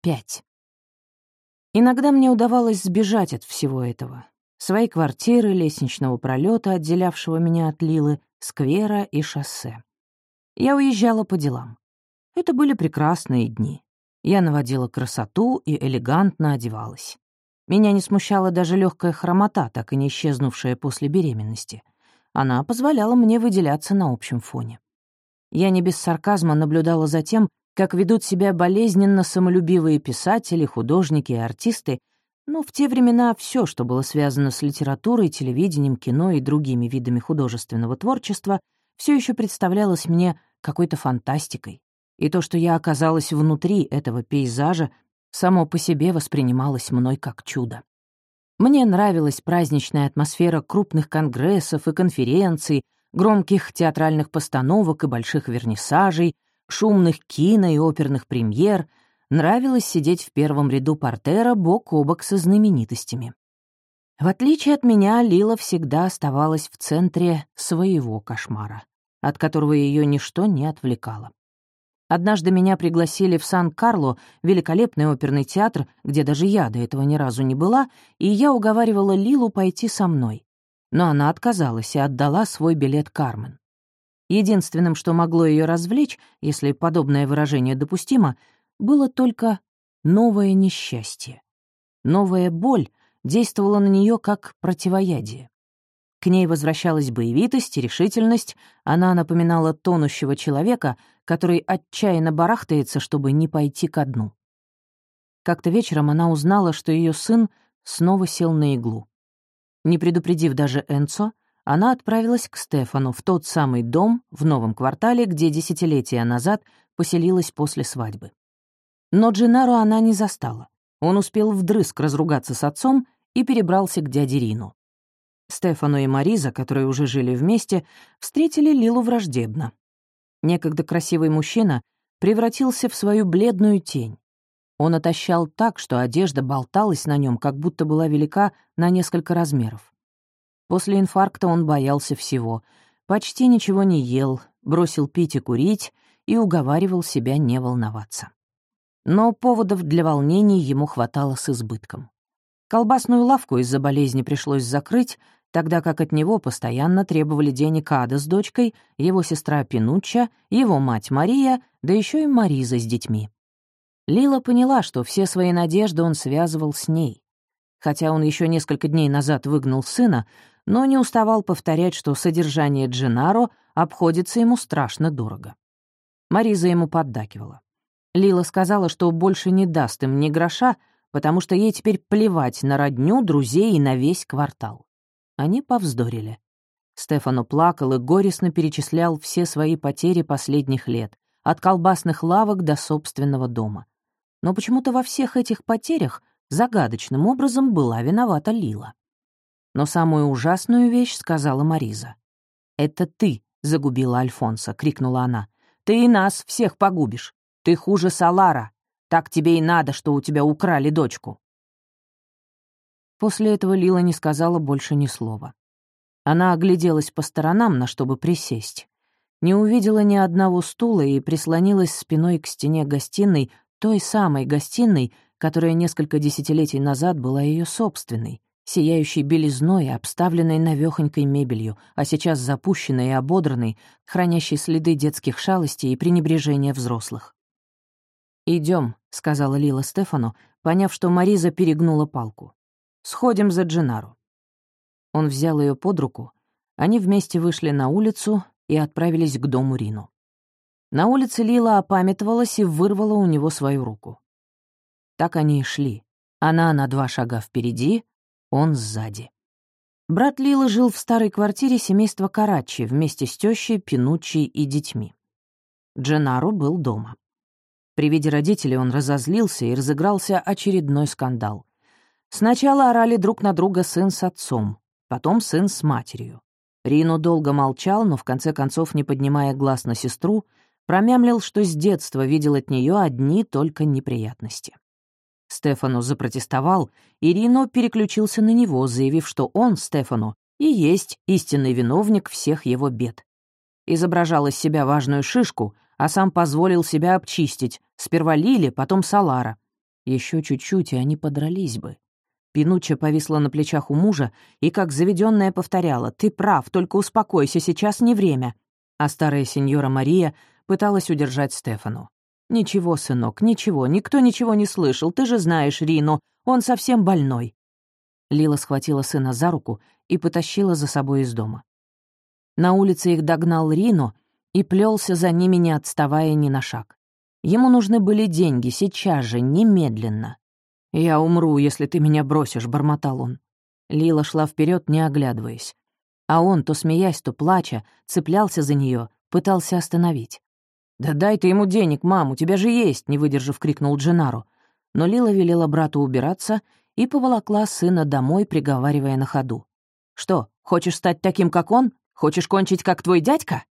Пять. Иногда мне удавалось сбежать от всего этого. Своей квартиры, лестничного пролета, отделявшего меня от Лилы, сквера и шоссе. Я уезжала по делам. Это были прекрасные дни. Я наводила красоту и элегантно одевалась. Меня не смущала даже легкая хромота, так и не исчезнувшая после беременности. Она позволяла мне выделяться на общем фоне. Я не без сарказма наблюдала за тем, как ведут себя болезненно самолюбивые писатели, художники и артисты, но в те времена все, что было связано с литературой, телевидением, кино и другими видами художественного творчества, все еще представлялось мне какой-то фантастикой. И то, что я оказалась внутри этого пейзажа, само по себе воспринималось мной как чудо. Мне нравилась праздничная атмосфера крупных конгрессов и конференций, громких театральных постановок и больших вернисажей, шумных кино и оперных премьер, нравилось сидеть в первом ряду портера бок о бок со знаменитостями. В отличие от меня, Лила всегда оставалась в центре своего кошмара, от которого ее ничто не отвлекало. Однажды меня пригласили в Сан-Карло, великолепный оперный театр, где даже я до этого ни разу не была, и я уговаривала Лилу пойти со мной. Но она отказалась и отдала свой билет Кармен. Единственным, что могло ее развлечь, если подобное выражение допустимо, было только новое несчастье. Новая боль действовала на нее как противоядие. К ней возвращалась боевитость и решительность, она напоминала тонущего человека, который отчаянно барахтается, чтобы не пойти ко дну. Как-то вечером она узнала, что ее сын снова сел на иглу. Не предупредив даже Энцо, она отправилась к Стефану в тот самый дом в новом квартале, где десятилетия назад поселилась после свадьбы. Но Джинару она не застала. Он успел вдрызг разругаться с отцом и перебрался к дяде Рину. Стефану и Мариза, которые уже жили вместе, встретили Лилу враждебно. Некогда красивый мужчина превратился в свою бледную тень. Он отощал так, что одежда болталась на нем, как будто была велика на несколько размеров. После инфаркта он боялся всего, почти ничего не ел, бросил пить и курить и уговаривал себя не волноваться. Но поводов для волнений ему хватало с избытком. Колбасную лавку из-за болезни пришлось закрыть, тогда как от него постоянно требовали денег Ада с дочкой, его сестра Пинучча, его мать Мария, да еще и Мариза с детьми. Лила поняла, что все свои надежды он связывал с ней. Хотя он еще несколько дней назад выгнал сына, но не уставал повторять, что содержание Дженаро обходится ему страшно дорого. Мариза ему поддакивала. Лила сказала, что больше не даст им ни гроша, потому что ей теперь плевать на родню, друзей и на весь квартал. Они повздорили. Стефану плакал и горестно перечислял все свои потери последних лет, от колбасных лавок до собственного дома. Но почему-то во всех этих потерях загадочным образом была виновата Лила. Но самую ужасную вещь сказала Мариза. «Это ты загубила Альфонса», — крикнула она. «Ты и нас всех погубишь. Ты хуже Салара. Так тебе и надо, что у тебя украли дочку». После этого Лила не сказала больше ни слова. Она огляделась по сторонам, на чтобы присесть. Не увидела ни одного стула и прислонилась спиной к стене гостиной, той самой гостиной, которая несколько десятилетий назад была ее собственной, сияющей белизной обставленной навёхонькой мебелью, а сейчас запущенной и ободранной, хранящей следы детских шалостей и пренебрежения взрослых. Идем, сказала Лила Стефану, поняв, что Мариза перегнула палку. «Сходим за Джинару». Он взял ее под руку, они вместе вышли на улицу и отправились к дому Рину. На улице Лила опамятовалась и вырвала у него свою руку. Так они и шли. Она на два шага впереди, он сзади. Брат Лила жил в старой квартире семейства Карачи вместе с тещей, Пинуччи и детьми. Дженаро был дома. При виде родителей он разозлился и разыгрался очередной скандал. Сначала орали друг на друга сын с отцом, потом сын с матерью. Рино долго молчал, но в конце концов, не поднимая глаз на сестру, промямлил, что с детства видел от нее одни только неприятности. Стефану запротестовал, и Рино переключился на него, заявив, что он, Стефану, и есть истинный виновник всех его бед. Изображал из себя важную шишку, а сам позволил себя обчистить, сперва Лили, потом Салара. Еще чуть-чуть, и они подрались бы. Пинучча повисла на плечах у мужа и, как заведенная, повторяла «Ты прав, только успокойся, сейчас не время». А старая сеньора Мария пыталась удержать Стефану. «Ничего, сынок, ничего, никто ничего не слышал, ты же знаешь Рину, он совсем больной». Лила схватила сына за руку и потащила за собой из дома. На улице их догнал Рино и плелся за ними, не отставая ни на шаг. Ему нужны были деньги, сейчас же, немедленно. «Я умру, если ты меня бросишь», — бормотал он. Лила шла вперед, не оглядываясь. А он, то смеясь, то плача, цеплялся за нее, пытался остановить. «Да дай ты ему денег, мам, у тебя же есть!» — не выдержав, крикнул Дженаро. Но Лила велела брату убираться и поволокла сына домой, приговаривая на ходу. «Что, хочешь стать таким, как он? Хочешь кончить, как твой дядька?»